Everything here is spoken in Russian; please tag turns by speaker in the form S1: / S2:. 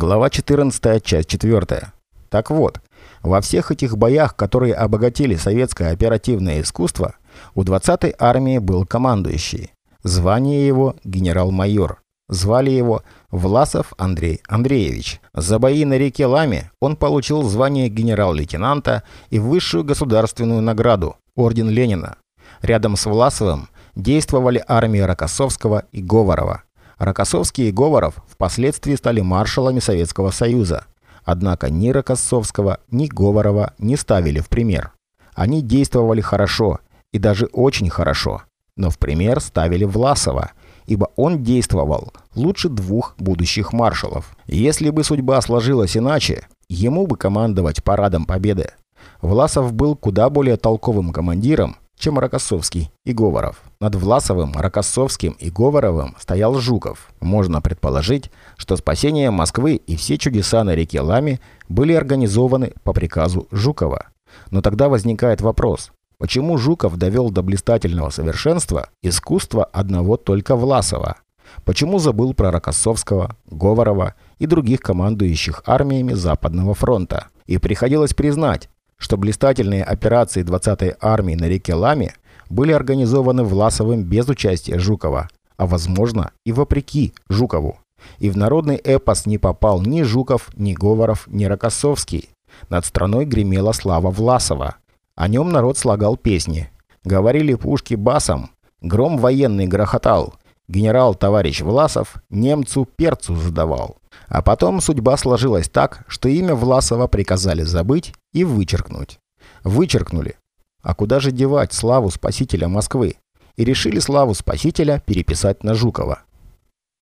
S1: Глава 14, часть 4. Так вот, во всех этих боях, которые обогатили советское оперативное искусство, у 20-й армии был командующий. Звание его генерал-майор. Звали его Власов Андрей Андреевич. За бои на реке Ламе он получил звание генерал-лейтенанта и высшую государственную награду – Орден Ленина. Рядом с Власовым действовали армии Рокоссовского и Говорова – Рокоссовский и Говоров впоследствии стали маршалами Советского Союза. Однако ни Рокоссовского, ни Говорова не ставили в пример. Они действовали хорошо и даже очень хорошо, но в пример ставили Власова, ибо он действовал лучше двух будущих маршалов. Если бы судьба сложилась иначе, ему бы командовать парадом Победы. Власов был куда более толковым командиром, чем Рокоссовский и Говоров. Над Власовым, Рокоссовским и Говоровым стоял Жуков. Можно предположить, что спасение Москвы и все чудеса на реке Лами были организованы по приказу Жукова. Но тогда возникает вопрос, почему Жуков довел до блистательного совершенства искусство одного только Власова? Почему забыл про Рокоссовского, Говорова и других командующих армиями Западного фронта? И приходилось признать, что блистательные операции 20-й армии на реке Лами были организованы Власовым без участия Жукова, а возможно и вопреки Жукову. И в народный эпос не попал ни Жуков, ни Говоров, ни Рокоссовский. Над страной гремела слава Власова. О нем народ слагал песни. Говорили пушки басом. Гром военный грохотал. Генерал-товарищ Власов немцу перцу задавал. А потом судьба сложилась так, что имя Власова приказали забыть и вычеркнуть. Вычеркнули. А куда же девать славу спасителя Москвы? И решили славу спасителя переписать на Жукова.